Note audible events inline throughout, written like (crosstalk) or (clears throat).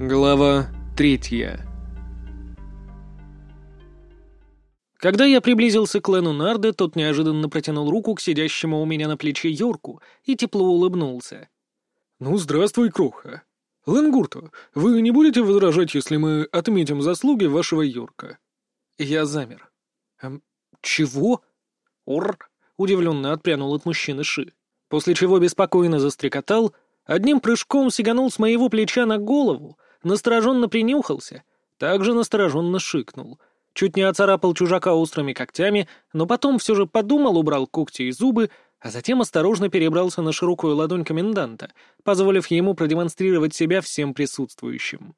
Глава третья Когда я приблизился к Лену Нарде, тот неожиданно протянул руку к сидящему у меня на плече Йорку и тепло улыбнулся. «Ну, здравствуй, Кроха. Лен Гурто, вы не будете возражать, если мы отметим заслуги вашего Йорка?» Я замер. «Эм, чего?» «Ур!» — удивленно отпрянул от мужчины Ши, после чего беспокойно застрекотал, одним прыжком сиганул с моего плеча на голову, настороженно принюхался, также настороженно шикнул. Чуть не оцарапал чужака острыми когтями, но потом все же подумал, убрал когти и зубы, а затем осторожно перебрался на широкую ладонь коменданта, позволив ему продемонстрировать себя всем присутствующим.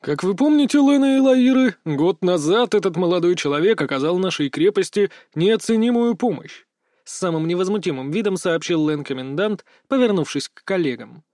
«Как вы помните, Лена и Лаиры, год назад этот молодой человек оказал нашей крепости неоценимую помощь», — с самым невозмутимым видом сообщил Лен-комендант, повернувшись к коллегам.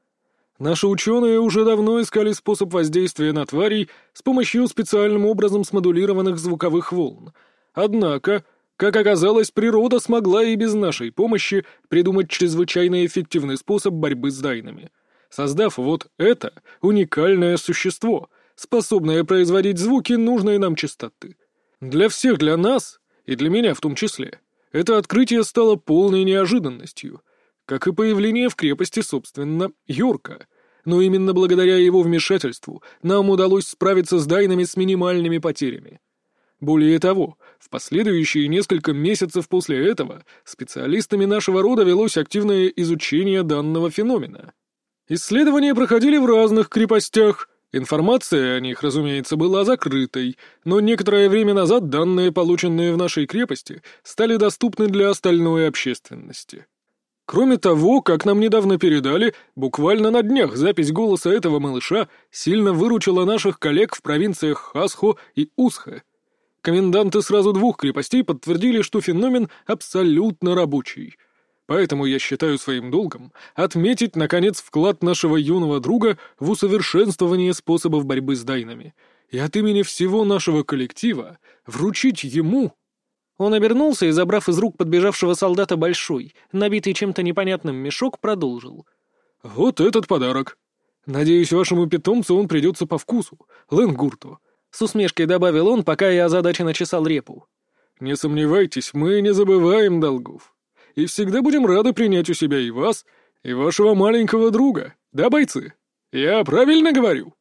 «Наши ученые уже давно искали способ воздействия на тварей с помощью специальным образом смодулированных звуковых волн. Однако как оказалось, природа смогла и без нашей помощи придумать чрезвычайно эффективный способ борьбы с дайнами, создав вот это уникальное существо, способное производить звуки нужной нам частоты. Для всех, для нас, и для меня в том числе, это открытие стало полной неожиданностью, как и появление в крепости, собственно, Йорка. Но именно благодаря его вмешательству нам удалось справиться с дайнами с минимальными потерями. Более того, в последующие несколько месяцев после этого специалистами нашего рода велось активное изучение данного феномена. Исследования проходили в разных крепостях, информация о них, разумеется, была закрытой, но некоторое время назад данные, полученные в нашей крепости, стали доступны для остальной общественности. Кроме того, как нам недавно передали, буквально на днях запись голоса этого малыша сильно выручила наших коллег в провинциях Хасхо и Усхе, Коменданты сразу двух крепостей подтвердили, что феномен абсолютно рабочий. Поэтому я считаю своим долгом отметить, наконец, вклад нашего юного друга в усовершенствование способов борьбы с дайнами. И от имени всего нашего коллектива вручить ему... Он обернулся и, забрав из рук подбежавшего солдата большой, набитый чем-то непонятным мешок, продолжил. «Вот этот подарок. Надеюсь, вашему питомцу он придется по вкусу, Ленгурту. С усмешкой добавил он, пока я озадаченно чесал репу. «Не сомневайтесь, мы не забываем долгов. И всегда будем рады принять у себя и вас, и вашего маленького друга. Да, бойцы? Я правильно говорю?»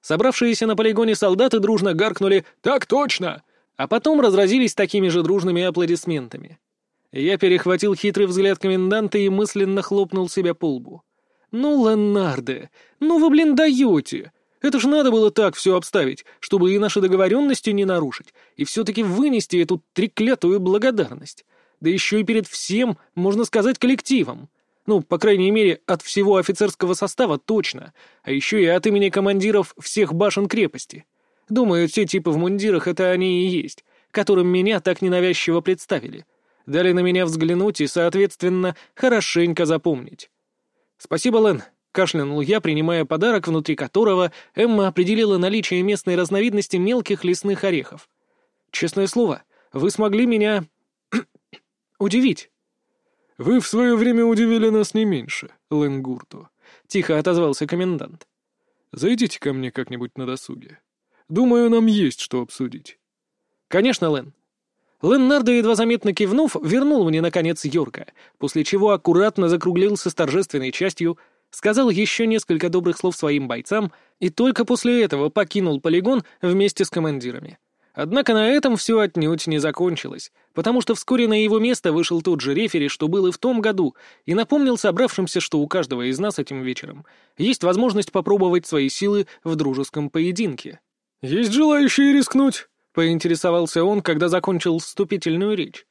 Собравшиеся на полигоне солдаты дружно гаркнули «Так точно!», а потом разразились такими же дружными аплодисментами. Я перехватил хитрый взгляд коменданта и мысленно хлопнул себя по лбу. «Ну, Ленарде, ну вы, блин, даете! Это же надо было так все обставить, чтобы и наши договоренности не нарушить, и все-таки вынести эту треклятую благодарность. Да еще и перед всем, можно сказать, коллективом. Ну, по крайней мере, от всего офицерского состава точно, а еще и от имени командиров всех башен крепости. Думаю, те типы в мундирах — это они и есть, которым меня так ненавязчиво представили. Дали на меня взглянуть и, соответственно, хорошенько запомнить. Спасибо, Лен, Кашлянул я, принимая подарок, внутри которого Эмма определила наличие местной разновидности мелких лесных орехов. «Честное слово, вы смогли меня... (clears throat) удивить». «Вы в свое время удивили нас не меньше, Ленгурту», — тихо отозвался комендант. «Зайдите ко мне как-нибудь на досуге. Думаю, нам есть что обсудить». «Конечно, Лен». Леннардо, едва заметно кивнув, вернул мне, наконец, Йорка, после чего аккуратно закруглился с торжественной частью — сказал еще несколько добрых слов своим бойцам и только после этого покинул полигон вместе с командирами. Однако на этом все отнюдь не закончилось, потому что вскоре на его место вышел тот же рефери, что был и в том году, и напомнил собравшимся, что у каждого из нас этим вечером есть возможность попробовать свои силы в дружеском поединке. «Есть желающие рискнуть?» — поинтересовался он, когда закончил вступительную речь.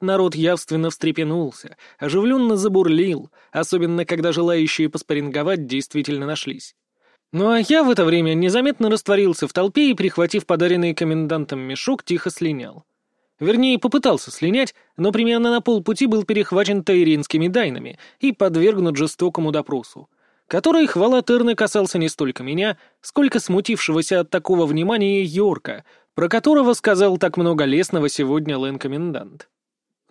Народ явственно встрепенулся, оживленно забурлил, особенно когда желающие поспоринговать действительно нашлись. Ну а я в это время незаметно растворился в толпе и, прихватив подаренный комендантом мешок, тихо слинял. Вернее, попытался слинять, но примерно на полпути был перехвачен тайринскими дайнами и подвергнут жестокому допросу, который, хвала Терны, касался не столько меня, сколько смутившегося от такого внимания Йорка, про которого сказал так много лесного сегодня Лэн-комендант.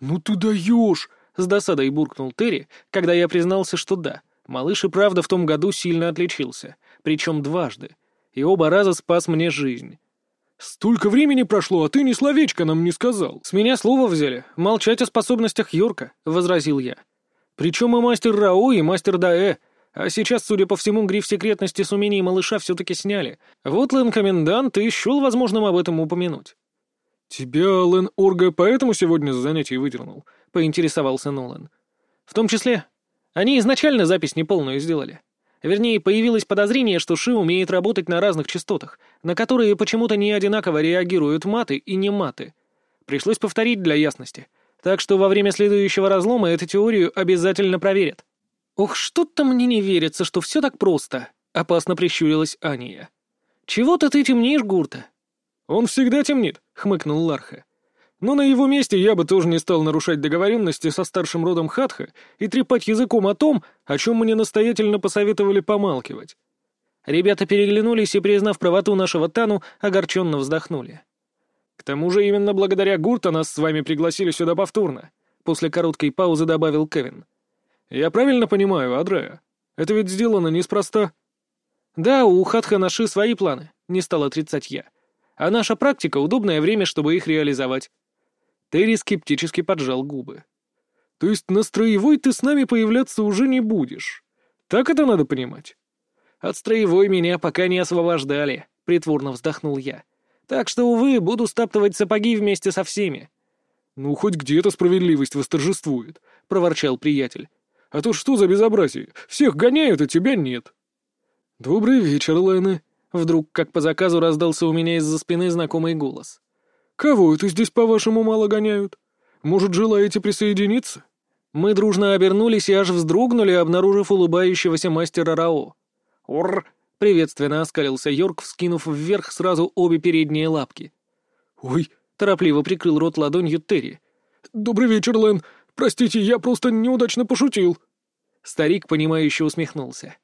«Ну ты даешь!» — с досадой буркнул Терри, когда я признался, что да, малыш и правда в том году сильно отличился, причем дважды. и оба раза спас мне жизнь. «Столько времени прошло, а ты ни словечко нам не сказал». «С меня слово взяли. Молчать о способностях Йорка», — возразил я. «Причем и мастер Рау, и мастер Даэ. А сейчас, судя по всему, гриф секретности с умений малыша все-таки сняли. Вот Лэн-комендант и счел возможным об этом упомянуть». «Тебя Лэн Орга поэтому сегодня с занятий выдернул?» — поинтересовался Нолан. «В том числе. Они изначально запись неполную сделали. Вернее, появилось подозрение, что Ши умеет работать на разных частотах, на которые почему-то не одинаково реагируют маты и не маты. Пришлось повторить для ясности. Так что во время следующего разлома эту теорию обязательно проверят. «Ох, что-то мне не верится, что все так просто», — опасно прищурилась Ания. «Чего-то ты темнишь, Гурта?» «Он всегда темнит», — хмыкнул Ларха. Но на его месте я бы тоже не стал нарушать договоренности со старшим родом Хатха и трепать языком о том, о чем мне настоятельно посоветовали помалкивать. Ребята переглянулись и, признав правоту нашего Тану, огорченно вздохнули. «К тому же именно благодаря Гурта нас с вами пригласили сюда повторно», после короткой паузы добавил Кевин. «Я правильно понимаю, Адрея? Это ведь сделано неспроста». «Да, у Хатха наши свои планы», — не стал отрицать я. «А наша практика — удобное время, чтобы их реализовать. Терри скептически поджал губы. «То есть на строевой ты с нами появляться уже не будешь? Так это надо понимать?» «От строевой меня пока не освобождали», — притворно вздохнул я. «Так что, увы, буду стаптывать сапоги вместе со всеми». «Ну, хоть где-то справедливость восторжествует», — проворчал приятель. «А то что за безобразие? Всех гоняют, а тебя нет». «Добрый вечер, Лэна», — вдруг, как по заказу, раздался у меня из-за спины знакомый голос. «Кого это здесь, по-вашему, мало гоняют? Может, желаете присоединиться?» Мы дружно обернулись и аж вздрогнули, обнаружив улыбающегося мастера Рао. «Ур!» — приветственно оскалился Йорк, вскинув вверх сразу обе передние лапки. «Ой!» — торопливо прикрыл рот ладонью Терри. «Добрый вечер, Лэн. Простите, я просто неудачно пошутил». Старик, понимающе усмехнулся.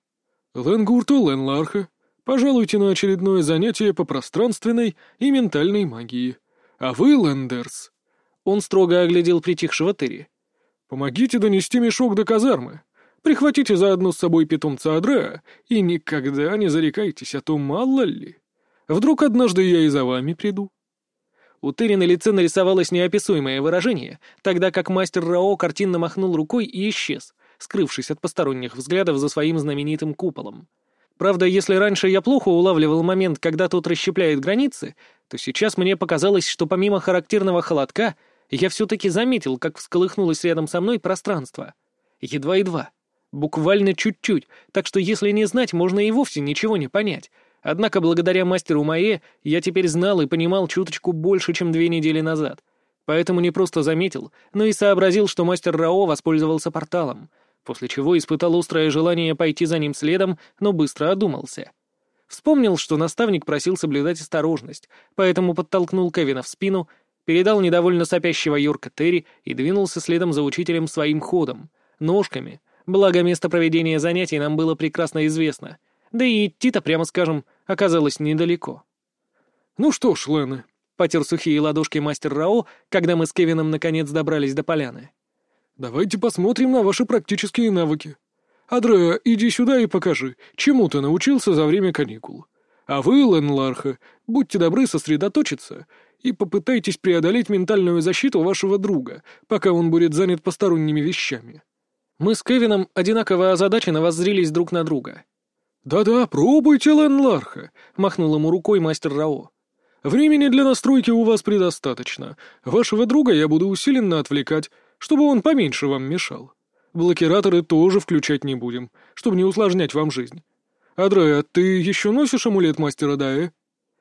«Лэн Гурту, Лэн Ларха, пожалуйте на очередное занятие по пространственной и ментальной магии. «А вы, Лендерс...» Он строго оглядел притихшего Терри. «Помогите донести мешок до казармы. Прихватите заодно с собой питомца Адреа и никогда не зарекайтесь, а то мало ли. Вдруг однажды я и за вами приду». У Терри на лице нарисовалось неописуемое выражение, тогда как мастер Рао картинно махнул рукой и исчез, скрывшись от посторонних взглядов за своим знаменитым куполом. Правда, если раньше я плохо улавливал момент, когда тот расщепляет границы, то сейчас мне показалось, что помимо характерного холодка, я все-таки заметил, как всколыхнулось рядом со мной пространство. Едва-едва. Буквально чуть-чуть, так что если не знать, можно и вовсе ничего не понять. Однако благодаря мастеру Мае я теперь знал и понимал чуточку больше, чем две недели назад. Поэтому не просто заметил, но и сообразил, что мастер Рао воспользовался порталом — после чего испытал острое желание пойти за ним следом, но быстро одумался. Вспомнил, что наставник просил соблюдать осторожность, поэтому подтолкнул Кевина в спину, передал недовольно сопящего Йорка Терри и двинулся следом за учителем своим ходом, ножками, благо место проведения занятий нам было прекрасно известно, да и идти-то, прямо скажем, оказалось недалеко. «Ну что ж, Лены», — потер сухие ладошки мастер Рао, когда мы с Кевином наконец добрались до поляны. Давайте посмотрим на ваши практические навыки. Адреа, иди сюда и покажи, чему ты научился за время каникул. А вы, Лен Ларха, будьте добры сосредоточиться и попытайтесь преодолеть ментальную защиту вашего друга, пока он будет занят посторонними вещами». Мы с Кевином одинаково озадаченно воззрились друг на друга. «Да-да, пробуйте, Лен Ларха», — махнул ему рукой мастер Рао. «Времени для настройки у вас предостаточно. Вашего друга я буду усиленно отвлекать, чтобы он поменьше вам мешал. Блокираторы тоже включать не будем, чтобы не усложнять вам жизнь. Адрея, ты еще носишь амулет мастера Дая?»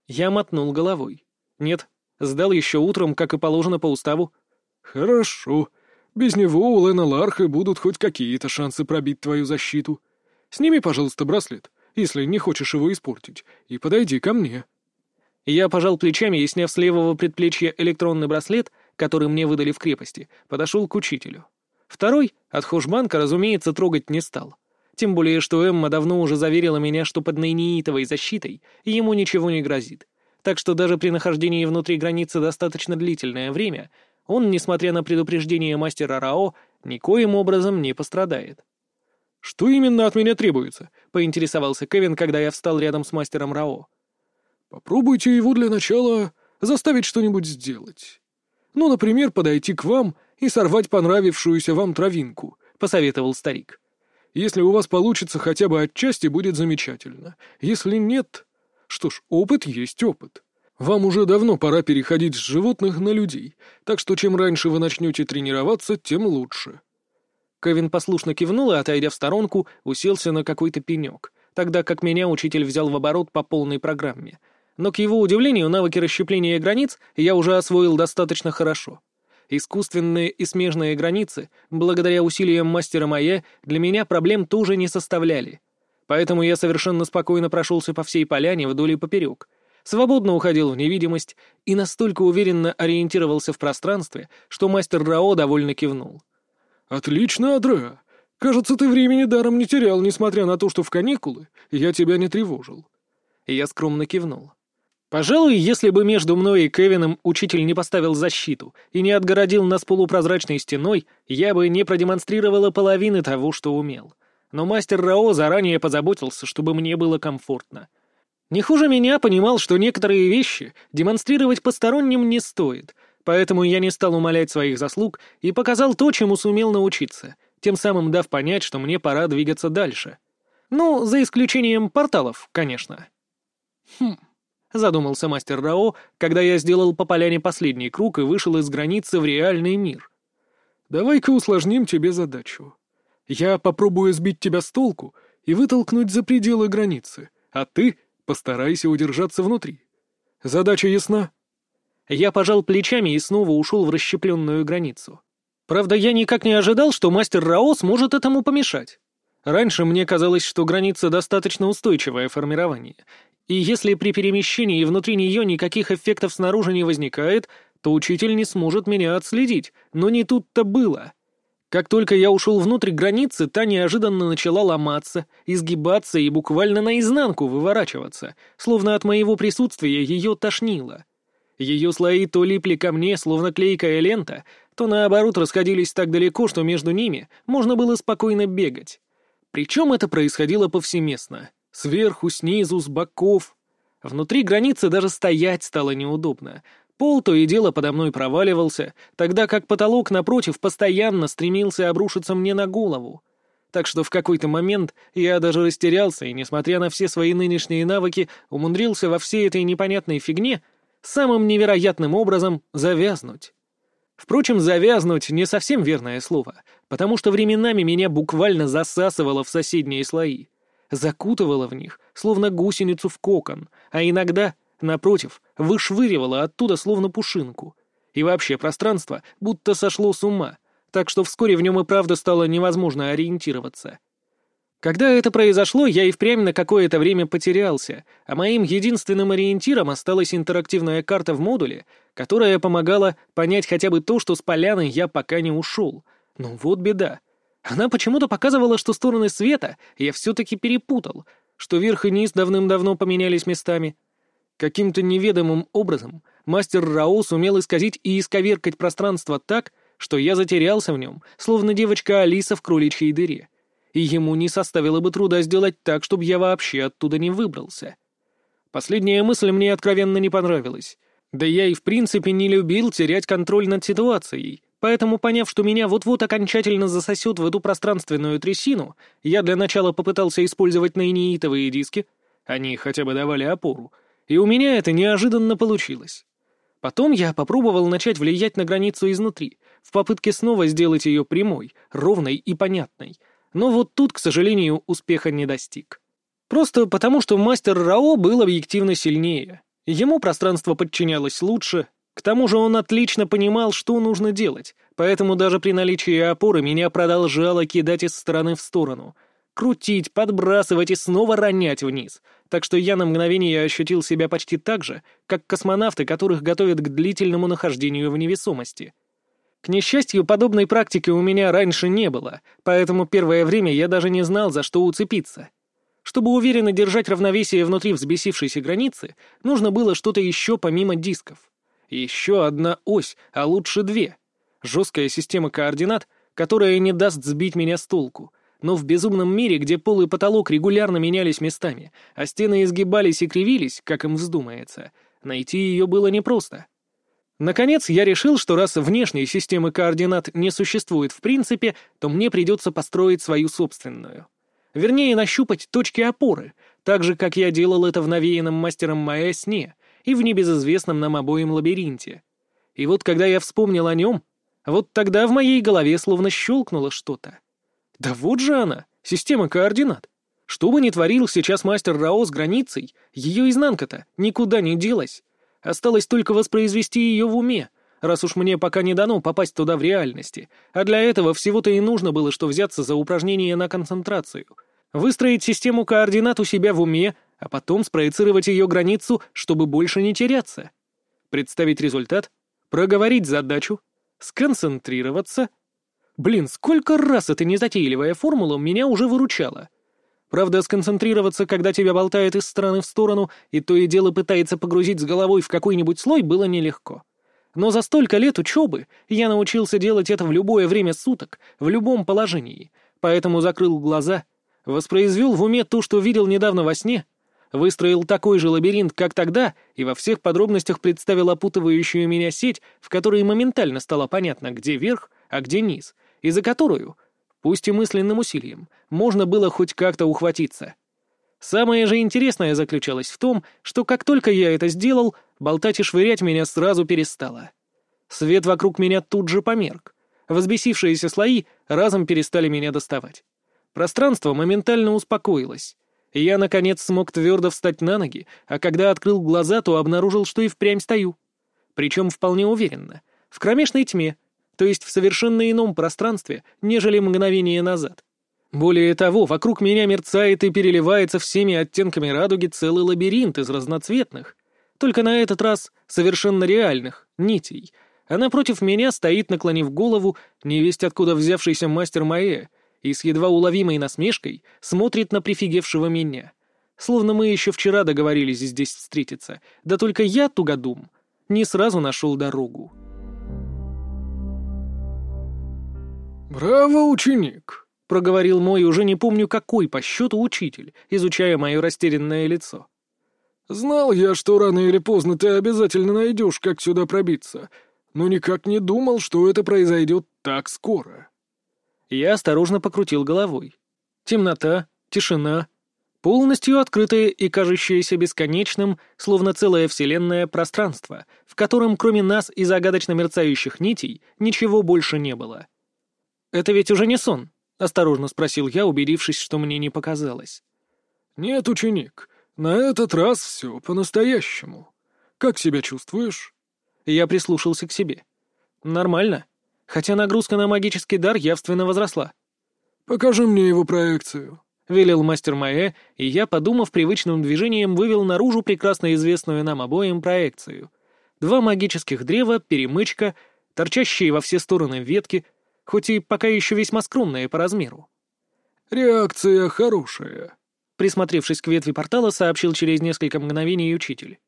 Я мотнул головой. «Нет, сдал еще утром, как и положено по уставу». «Хорошо. Без него у Лена Ларха будут хоть какие-то шансы пробить твою защиту. Сними, пожалуйста, браслет, если не хочешь его испортить, и подойди ко мне». Я пожал плечами и, сняв с левого предплечья электронный браслет, который мне выдали в крепости, подошел к учителю. Второй, от хушбанка, разумеется, трогать не стал. Тем более, что Эмма давно уже заверила меня, что под нейниитовой защитой ему ничего не грозит. Так что даже при нахождении внутри границы достаточно длительное время он, несмотря на предупреждение мастера Рао, никоим образом не пострадает. «Что именно от меня требуется?» — поинтересовался Кевин, когда я встал рядом с мастером Рао. Попробуйте его для начала заставить что-нибудь сделать. Ну, например, подойти к вам и сорвать понравившуюся вам травинку, — посоветовал старик. Если у вас получится хотя бы отчасти, будет замечательно. Если нет... Что ж, опыт есть опыт. Вам уже давно пора переходить с животных на людей, так что чем раньше вы начнете тренироваться, тем лучше. Кевин послушно кивнул и, отойдя в сторонку, уселся на какой-то пенек, тогда как меня учитель взял в оборот по полной программе. Но, к его удивлению, навыки расщепления границ я уже освоил достаточно хорошо. Искусственные и смежные границы, благодаря усилиям мастера Майя, для меня проблем тоже не составляли. Поэтому я совершенно спокойно прошелся по всей поляне вдоль и поперек, свободно уходил в невидимость и настолько уверенно ориентировался в пространстве, что мастер Рао довольно кивнул. «Отлично, Адреа. Кажется, ты времени даром не терял, несмотря на то, что в каникулы я тебя не тревожил». Я скромно кивнул. Пожалуй, если бы между мной и Кевином учитель не поставил защиту и не отгородил нас полупрозрачной стеной, я бы не продемонстрировала половины того, что умел. Но мастер Рао заранее позаботился, чтобы мне было комфортно. Не хуже меня понимал, что некоторые вещи демонстрировать посторонним не стоит, поэтому я не стал умалять своих заслуг и показал то, чему сумел научиться, тем самым дав понять, что мне пора двигаться дальше. Ну, за исключением порталов, конечно. Хм... — задумался мастер Рао, когда я сделал по поляне последний круг и вышел из границы в реальный мир. «Давай-ка усложним тебе задачу. Я попробую сбить тебя с толку и вытолкнуть за пределы границы, а ты постарайся удержаться внутри. Задача ясна?» Я пожал плечами и снова ушел в расщепленную границу. Правда, я никак не ожидал, что мастер Рао сможет этому помешать. Раньше мне казалось, что граница достаточно устойчивое формирование, и если при перемещении внутри нее никаких эффектов снаружи не возникает, то учитель не сможет меня отследить, но не тут-то было. Как только я ушел внутрь границы, та неожиданно начала ломаться, изгибаться и буквально наизнанку выворачиваться, словно от моего присутствия ее тошнило. Ее слои то липли ко мне, словно клейкая лента, то наоборот расходились так далеко, что между ними можно было спокойно бегать. Причем это происходило повсеместно. Сверху, снизу, с боков. Внутри границы даже стоять стало неудобно. Пол то и дело подо мной проваливался, тогда как потолок напротив постоянно стремился обрушиться мне на голову. Так что в какой-то момент я даже растерялся и, несмотря на все свои нынешние навыки, умудрился во всей этой непонятной фигне самым невероятным образом завязнуть. Впрочем, завязнуть не совсем верное слово, потому что временами меня буквально засасывало в соседние слои закутывала в них, словно гусеницу в кокон, а иногда, напротив, вышвыривала оттуда словно пушинку. И вообще пространство будто сошло с ума, так что вскоре в нем и правда стало невозможно ориентироваться. Когда это произошло, я и впрямь на какое-то время потерялся, а моим единственным ориентиром осталась интерактивная карта в модуле, которая помогала понять хотя бы то, что с поляны я пока не ушел. Ну вот беда. Она почему-то показывала, что стороны света я все-таки перепутал, что верх и низ давным-давно поменялись местами. Каким-то неведомым образом мастер Рао сумел исказить и исковеркать пространство так, что я затерялся в нем, словно девочка Алиса в кроличьей дыре. И ему не составило бы труда сделать так, чтобы я вообще оттуда не выбрался. Последняя мысль мне откровенно не понравилась. Да я и в принципе не любил терять контроль над ситуацией. Поэтому, поняв, что меня вот-вот окончательно засосет в эту пространственную трясину, я для начала попытался использовать нейниитовые диски, они хотя бы давали опору, и у меня это неожиданно получилось. Потом я попробовал начать влиять на границу изнутри, в попытке снова сделать ее прямой, ровной и понятной, но вот тут, к сожалению, успеха не достиг. Просто потому, что мастер Рао был объективно сильнее. Ему пространство подчинялось лучше, к тому же он отлично понимал, что нужно делать, поэтому даже при наличии опоры меня продолжало кидать из стороны в сторону. Крутить, подбрасывать и снова ронять вниз. Так что я на мгновение ощутил себя почти так же, как космонавты, которых готовят к длительному нахождению в невесомости. К несчастью, подобной практики у меня раньше не было, поэтому первое время я даже не знал, за что уцепиться. Чтобы уверенно держать равновесие внутри взбесившейся границы, нужно было что-то еще помимо дисков. Еще одна ось, а лучше две. Жесткая система координат, которая не даст сбить меня с толку, но в безумном мире, где пол и потолок регулярно менялись местами, а стены изгибались и кривились, как им вздумается, найти ее было непросто. Наконец, я решил, что раз внешней системы координат не существует в принципе, то мне придется построить свою собственную. Вернее, нащупать точки опоры, так же, как я делал это в навеянном мастером Маэ сне и в небезызвестном нам обоим лабиринте. И вот когда я вспомнил о нем, вот тогда в моей голове словно щелкнуло что-то. Да вот же она, система координат. Что бы ни творил сейчас мастер Рао с границей, ее изнанка-то никуда не делась. Осталось только воспроизвести ее в уме, раз уж мне пока не дано попасть туда в реальности, а для этого всего-то и нужно было, что взяться за упражнение на концентрацию. Выстроить систему координат у себя в уме, а потом спроецировать ее границу, чтобы больше не теряться. Представить результат, проговорить задачу, сконцентрироваться. Блин, сколько раз эта незатейливая формула меня уже выручала — Правда, сконцентрироваться, когда тебя болтает из стороны в сторону, и то и дело пытается погрузить с головой в какой-нибудь слой, было нелегко. Но за столько лет учебы я научился делать это в любое время суток, в любом положении, поэтому закрыл глаза, воспроизвел в уме то, что видел недавно во сне, выстроил такой же лабиринт, как тогда, и во всех подробностях представил опутывающую меня сеть, в которой моментально стало понятно, где верх, а где низ, и за которую пусть и мысленным усилием, можно было хоть как-то ухватиться. Самое же интересное заключалось в том, что как только я это сделал, болтать и швырять меня сразу перестало. Свет вокруг меня тут же померк. Возбесившиеся слои разом перестали меня доставать. Пространство моментально успокоилось. Я, наконец, смог твердо встать на ноги, а когда открыл глаза, то обнаружил, что и впрямь стою. Причем вполне уверенно. В кромешной тьме, то есть в совершенно ином пространстве, нежели мгновение назад. Более того, вокруг меня мерцает и переливается всеми оттенками радуги целый лабиринт из разноцветных, только на этот раз совершенно реальных, нитей, а напротив меня стоит, наклонив голову, невесть откуда взявшийся мастер Маэ, и с едва уловимой насмешкой смотрит на прифигевшего меня. Словно мы еще вчера договорились здесь встретиться, да только я, тугодум, не сразу нашел дорогу. «Браво, ученик!» — проговорил мой, уже не помню какой по счету учитель, изучая мое растерянное лицо. «Знал я, что рано или поздно ты обязательно найдешь, как сюда пробиться, но никак не думал, что это произойдет так скоро». Я осторожно покрутил головой. Темнота, тишина, полностью открытое и кажущееся бесконечным, словно целое вселенное пространство, в котором кроме нас и загадочно мерцающих нитей ничего больше не было. «Это ведь уже не сон?» — осторожно спросил я, убедившись, что мне не показалось. «Нет, ученик, на этот раз все по-настоящему. Как себя чувствуешь?» Я прислушался к себе. «Нормально, хотя нагрузка на магический дар явственно возросла». «Покажи мне его проекцию», — велел мастер Маэ, и я, подумав привычным движением, вывел наружу прекрасно известную нам обоим проекцию. Два магических древа, перемычка, торчащие во все стороны ветки — хоть и пока еще весьма скромная по размеру. «Реакция хорошая», — присмотревшись к ветви портала, сообщил через несколько мгновений учитель.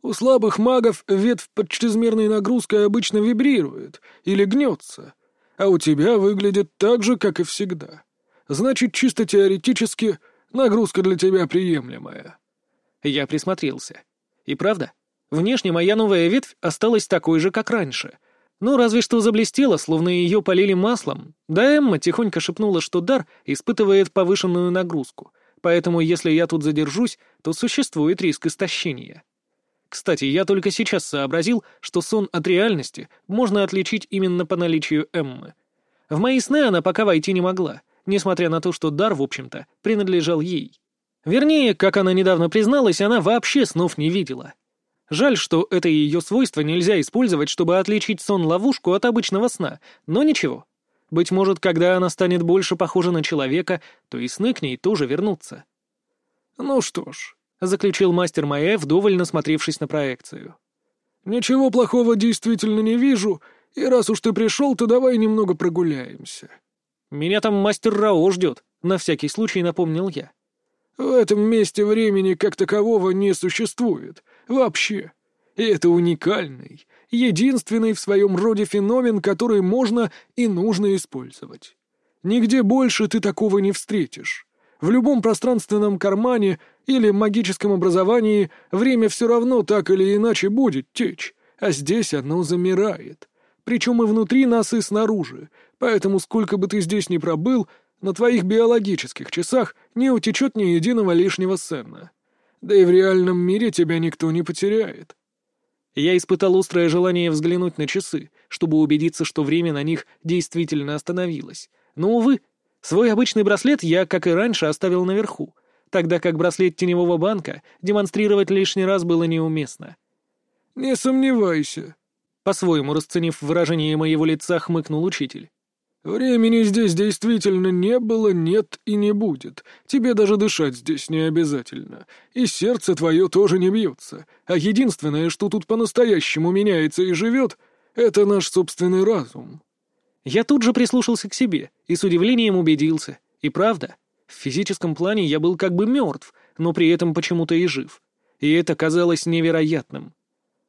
«У слабых магов ветвь под чрезмерной нагрузкой обычно вибрирует или гнется, а у тебя выглядит так же, как и всегда. Значит, чисто теоретически нагрузка для тебя приемлемая». Я присмотрелся. И правда, внешне моя новая ветвь осталась такой же, как раньше — ну, разве что заблестела, словно ее полили маслом. Да Эмма тихонько шепнула, что дар испытывает повышенную нагрузку, поэтому если я тут задержусь, то существует риск истощения. Кстати, я только сейчас сообразил, что сон от реальности можно отличить именно по наличию Эммы. В мои сны она пока войти не могла, несмотря на то, что дар, в общем-то, принадлежал ей. Вернее, как она недавно призналась, она вообще снов не видела. Жаль, что это ее свойство нельзя использовать, чтобы отличить сон-ловушку от обычного сна, но ничего. Быть может, когда она станет больше похожа на человека, то и сны к ней тоже вернутся. «Ну что ж», — заключил мастер Маэ, вдоволь насмотревшись на проекцию. «Ничего плохого действительно не вижу, и раз уж ты пришел, то давай немного прогуляемся». «Меня там мастер Рао ждет», — на всякий случай напомнил я. «В этом месте времени как такового не существует», Вообще. И это уникальный, единственный в своем роде феномен, который можно и нужно использовать. Нигде больше ты такого не встретишь. В любом пространственном кармане или магическом образовании время все равно так или иначе будет течь, а здесь оно замирает. Причем и внутри нас, и снаружи. Поэтому сколько бы ты здесь ни пробыл, на твоих биологических часах не утечет ни единого лишнего сцена. Да и в реальном мире тебя никто не потеряет. Я испытал острое желание взглянуть на часы, чтобы убедиться, что время на них действительно остановилось. Но, увы, свой обычный браслет я, как и раньше, оставил наверху, тогда как браслет теневого банка демонстрировать лишний раз было неуместно. «Не сомневайся», — по-своему расценив выражение моего лица, хмыкнул учитель. «Времени здесь действительно не было, нет и не будет. Тебе даже дышать здесь не обязательно. И сердце твое тоже не бьется. А единственное, что тут по-настоящему меняется и живет, — это наш собственный разум». Я тут же прислушался к себе и с удивлением убедился. И правда, в физическом плане я был как бы мертв, но при этом почему-то и жив. И это казалось невероятным.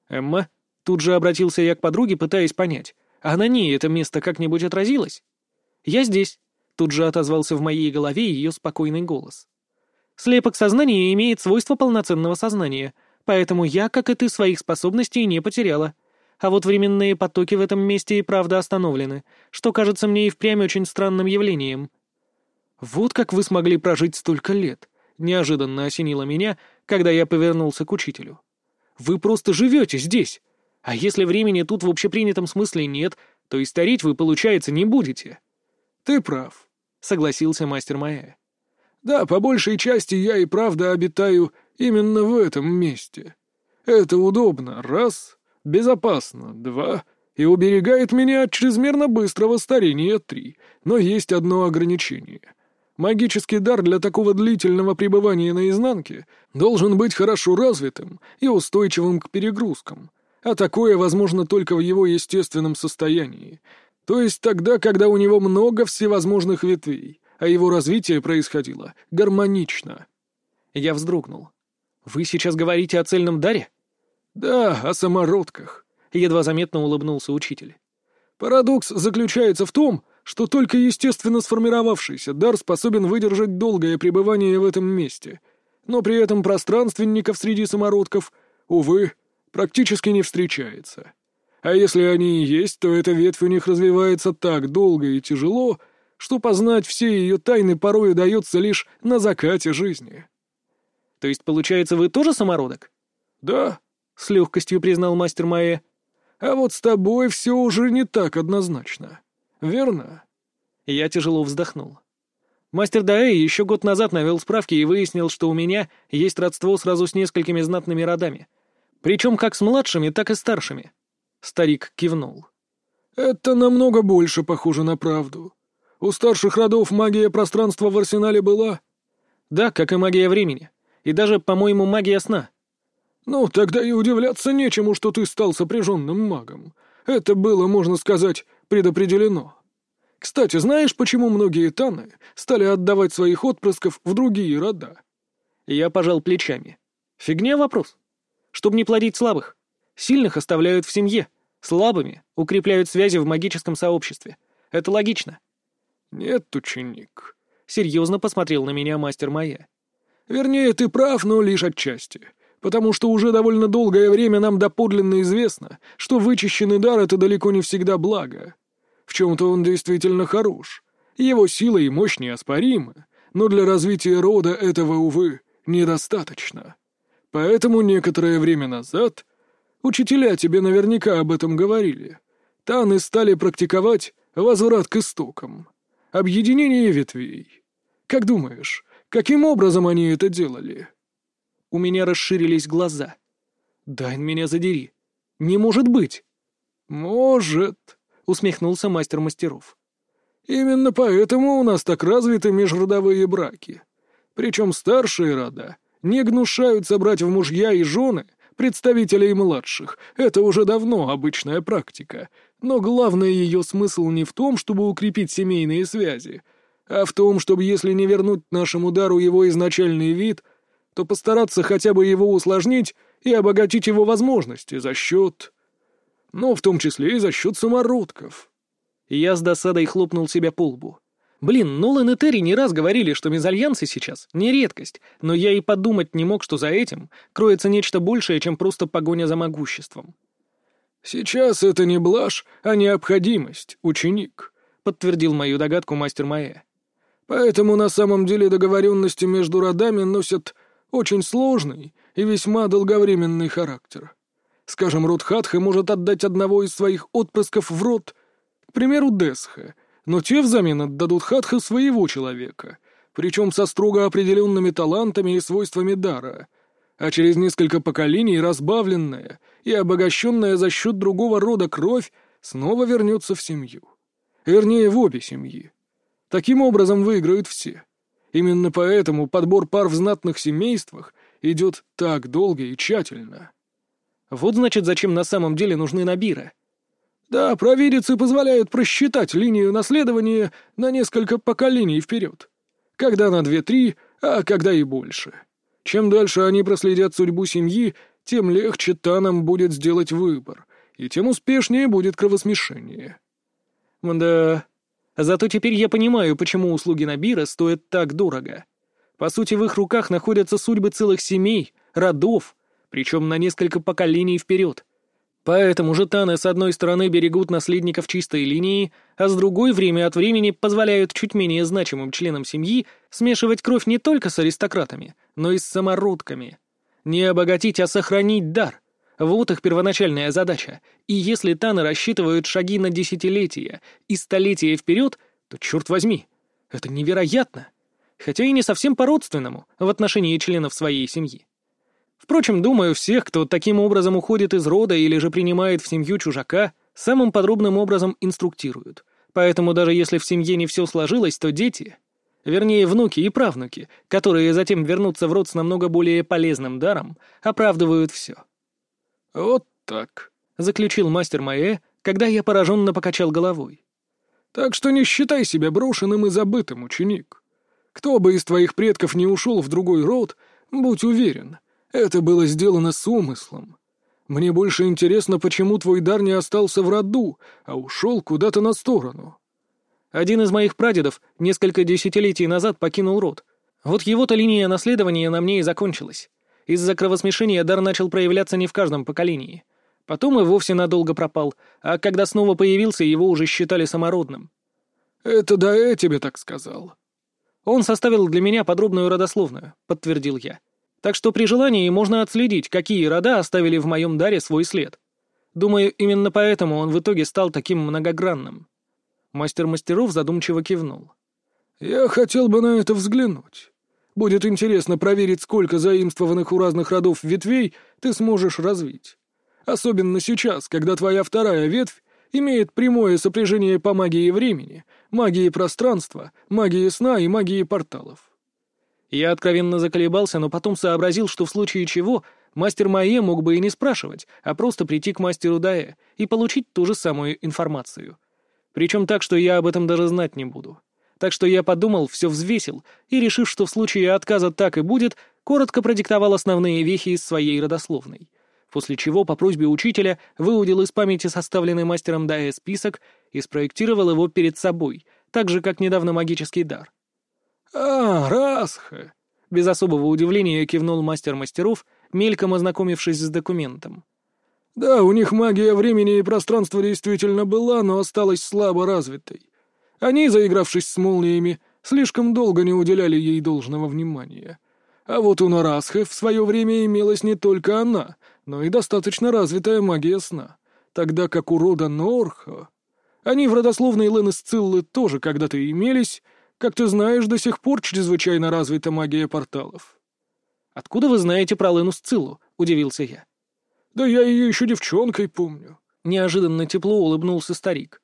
«Эмма?» Тут же обратился я к подруге, пытаясь понять, а на ней это место как-нибудь отразилось? «Я здесь», — тут же отозвался в моей голове ее спокойный голос. «Слепок сознания имеет свойство полноценного сознания, поэтому я, как и ты, своих способностей не потеряла. А вот временные потоки в этом месте и правда остановлены, что кажется мне и впрямь очень странным явлением». «Вот как вы смогли прожить столько лет», — неожиданно осенило меня, когда я повернулся к учителю. «Вы просто живете здесь, а если времени тут в общепринятом смысле нет, то и стареть вы, получается, не будете. Ты прав, согласился мастер Маэ. Да, по большей части я и правда обитаю именно в этом месте. Это удобно, раз, безопасно, два, и уберегает меня от чрезмерно быстрого старения, три. Но есть одно ограничение. Магический дар для такого длительного пребывания на изнанке должен быть хорошо развитым и устойчивым к перегрузкам — а такое возможно только в его естественном состоянии. То есть тогда, когда у него много всевозможных ветвей, а его развитие происходило гармонично. Я вздрогнул. «Вы сейчас говорите о цельном даре?» «Да, о самородках», — едва заметно улыбнулся учитель. «Парадокс заключается в том, что только естественно сформировавшийся дар способен выдержать долгое пребывание в этом месте, но при этом пространственников среди самородков, увы, практически не встречается. А если они и есть, то эта ветвь у них развивается так долго и тяжело, что познать все ее тайны порой удается лишь на закате жизни. То есть, получается, вы тоже самородок? Да, — с легкостью признал мастер Майя. А вот с тобой все уже не так однозначно. Верно? Я тяжело вздохнул. Мастер Даэй еще год назад навел справки и выяснил, что у меня есть родство сразу с несколькими знатными родами — причем как с младшими, так и старшими. Старик кивнул. Это намного больше похоже на правду. У старших родов магия пространства в арсенале была? Да, как и магия времени. И даже, по-моему, магия сна. Ну, тогда и удивляться нечему, что ты стал сопряженным магом. Это было, можно сказать, предопределено. Кстати, знаешь, почему многие таны стали отдавать своих отпрысков в другие рода? Я пожал плечами. Фигня вопрос чтобы не плодить слабых. Сильных оставляют в семье, слабыми укрепляют связи в магическом сообществе. Это логично. «Нет, ученик», — серьезно посмотрел на меня мастер Майя. «Вернее, ты прав, но лишь отчасти, потому что уже довольно долгое время нам доподлинно известно, что вычищенный дар — это далеко не всегда благо. В чем-то он действительно хорош, его сила и мощь неоспоримы, но для развития рода этого, увы, недостаточно». Поэтому некоторое время назад учителя тебе наверняка об этом говорили. Таны стали практиковать возврат к истокам, объединение ветвей. Как думаешь, каким образом они это делали? У меня расширились глаза. Дай меня задери. Не может быть. Может, усмехнулся мастер мастеров. Именно поэтому у нас так развиты межродовые браки. Причем старшие рода не гнушаются брать в мужья и жены представителей младших. Это уже давно обычная практика. Но главный ее смысл не в том, чтобы укрепить семейные связи, а в том, чтобы если не вернуть нашему дару его изначальный вид, то постараться хотя бы его усложнить и обогатить его возможности за счет... Ну, в том числе и за счет самородков. Я с досадой хлопнул себя по лбу. Блин, Нолан и Терри не раз говорили, что мезальянсы сейчас не редкость, но я и подумать не мог, что за этим кроется нечто большее, чем просто погоня за могуществом. «Сейчас это не блажь, а необходимость, ученик», — подтвердил мою догадку мастер Маэ. «Поэтому на самом деле договоренности между родами носят очень сложный и весьма долговременный характер. Скажем, род Хатха может отдать одного из своих отпрысков в род, к примеру, Десха, но те взамен отдадут Хатха своего человека, причем со строго определенными талантами и свойствами дара, а через несколько поколений разбавленная и обогащенная за счет другого рода кровь снова вернется в семью. Вернее, в обе семьи. Таким образом выиграют все. Именно поэтому подбор пар в знатных семействах идет так долго и тщательно. Вот значит, зачем на самом деле нужны набиры. Да, провидицы позволяют просчитать линию наследования на несколько поколений вперед. Когда на две-три, а когда и больше. Чем дальше они проследят судьбу семьи, тем легче Танам будет сделать выбор, и тем успешнее будет кровосмешение. Да, зато теперь я понимаю, почему услуги Набира стоят так дорого. По сути, в их руках находятся судьбы целых семей, родов, причем на несколько поколений вперед. Поэтому же Таны с одной стороны берегут наследников чистой линии, а с другой время от времени позволяют чуть менее значимым членам семьи смешивать кровь не только с аристократами, но и с самородками. Не обогатить, а сохранить дар. Вот их первоначальная задача. И если Таны рассчитывают шаги на десятилетия и столетия вперед, то, черт возьми, это невероятно. Хотя и не совсем по-родственному в отношении членов своей семьи. Впрочем, думаю, всех, кто таким образом уходит из рода или же принимает в семью чужака, самым подробным образом инструктируют. Поэтому даже если в семье не все сложилось, то дети, вернее, внуки и правнуки, которые затем вернутся в род с намного более полезным даром, оправдывают все. «Вот так», — заключил мастер Маэ, когда я пораженно покачал головой. «Так что не считай себя брошенным и забытым, ученик. Кто бы из твоих предков не ушел в другой род, будь уверен — это было сделано с умыслом. Мне больше интересно, почему твой дар не остался в роду, а ушел куда-то на сторону. Один из моих прадедов несколько десятилетий назад покинул род. Вот его-то линия наследования на мне и закончилась. Из-за кровосмешения дар начал проявляться не в каждом поколении. Потом и вовсе надолго пропал, а когда снова появился, его уже считали самородным. «Это да я тебе так сказал». «Он составил для меня подробную родословную», — подтвердил я. Так что при желании можно отследить, какие рода оставили в моем даре свой след. Думаю, именно поэтому он в итоге стал таким многогранным. Мастер мастеров задумчиво кивнул. «Я хотел бы на это взглянуть. Будет интересно проверить, сколько заимствованных у разных родов ветвей ты сможешь развить. Особенно сейчас, когда твоя вторая ветвь имеет прямое сопряжение по магии времени, магии пространства, магии сна и магии порталов. Я откровенно заколебался, но потом сообразил, что в случае чего мастер Майе мог бы и не спрашивать, а просто прийти к мастеру Дае и получить ту же самую информацию. Причем так, что я об этом даже знать не буду. Так что я подумал, все взвесил, и, решив, что в случае отказа так и будет, коротко продиктовал основные вехи из своей родословной. После чего, по просьбе учителя, выудил из памяти составленный мастером Дае список и спроектировал его перед собой, так же, как недавно магический дар. «А, Расха!» — без особого удивления кивнул мастер мастеров, мельком ознакомившись с документом. «Да, у них магия времени и пространства действительно была, но осталась слабо развитой. Они, заигравшись с молниями, слишком долго не уделяли ей должного внимания. А вот у Нарасха в свое время имелась не только она, но и достаточно развитая магия сна, тогда как у рода Норха... Они в родословной Лены Сциллы тоже когда-то имелись, как ты знаешь, до сих пор чрезвычайно развита магия порталов». «Откуда вы знаете про Лену Сциллу?» — удивился я. «Да я ее еще девчонкой помню». Неожиданно тепло улыбнулся старик.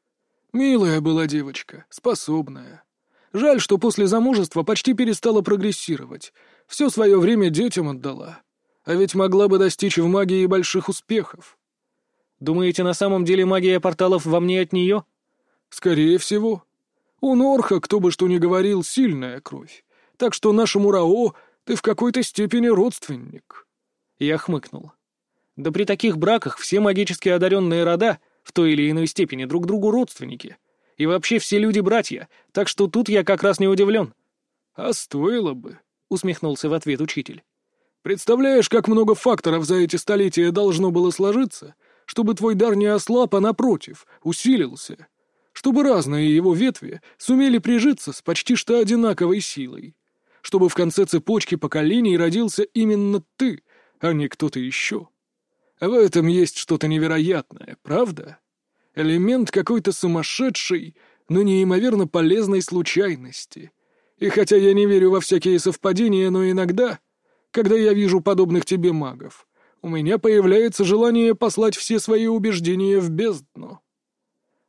«Милая была девочка, способная. Жаль, что после замужества почти перестала прогрессировать. Все свое время детям отдала. А ведь могла бы достичь в магии больших успехов». «Думаете, на самом деле магия порталов во мне от нее?» «Скорее всего. У Норха, кто бы что ни говорил, сильная кровь. Так что нашему Рао ты в какой-то степени родственник». Я хмыкнул. Да при таких браках все магически одаренные рода в той или иной степени друг другу родственники. И вообще все люди братья, так что тут я как раз не удивлен». «А стоило бы», — усмехнулся в ответ учитель. «Представляешь, как много факторов за эти столетия должно было сложиться, чтобы твой дар не ослаб, а напротив, усилился, чтобы разные его ветви сумели прижиться с почти что одинаковой силой, чтобы в конце цепочки поколений родился именно ты, а не кто-то еще. В этом есть что-то невероятное, правда? Элемент какой-то сумасшедшей, но неимоверно полезной случайности. И хотя я не верю во всякие совпадения, но иногда, когда я вижу подобных тебе магов, у меня появляется желание послать все свои убеждения в бездну».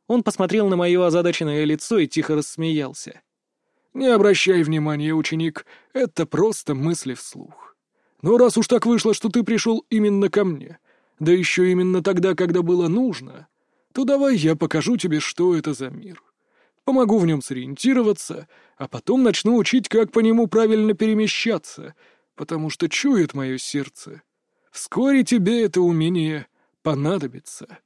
Он посмотрел на мое озадаченное лицо и тихо рассмеялся. «Не обращай внимания, ученик, это просто мысли вслух. Но раз уж так вышло, что ты пришел именно ко мне, да еще именно тогда, когда было нужно, то давай я покажу тебе, что это за мир. Помогу в нем сориентироваться, а потом начну учить, как по нему правильно перемещаться, потому что чует мое сердце. Вскоре тебе это умение понадобится.